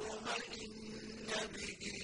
يطمئن به.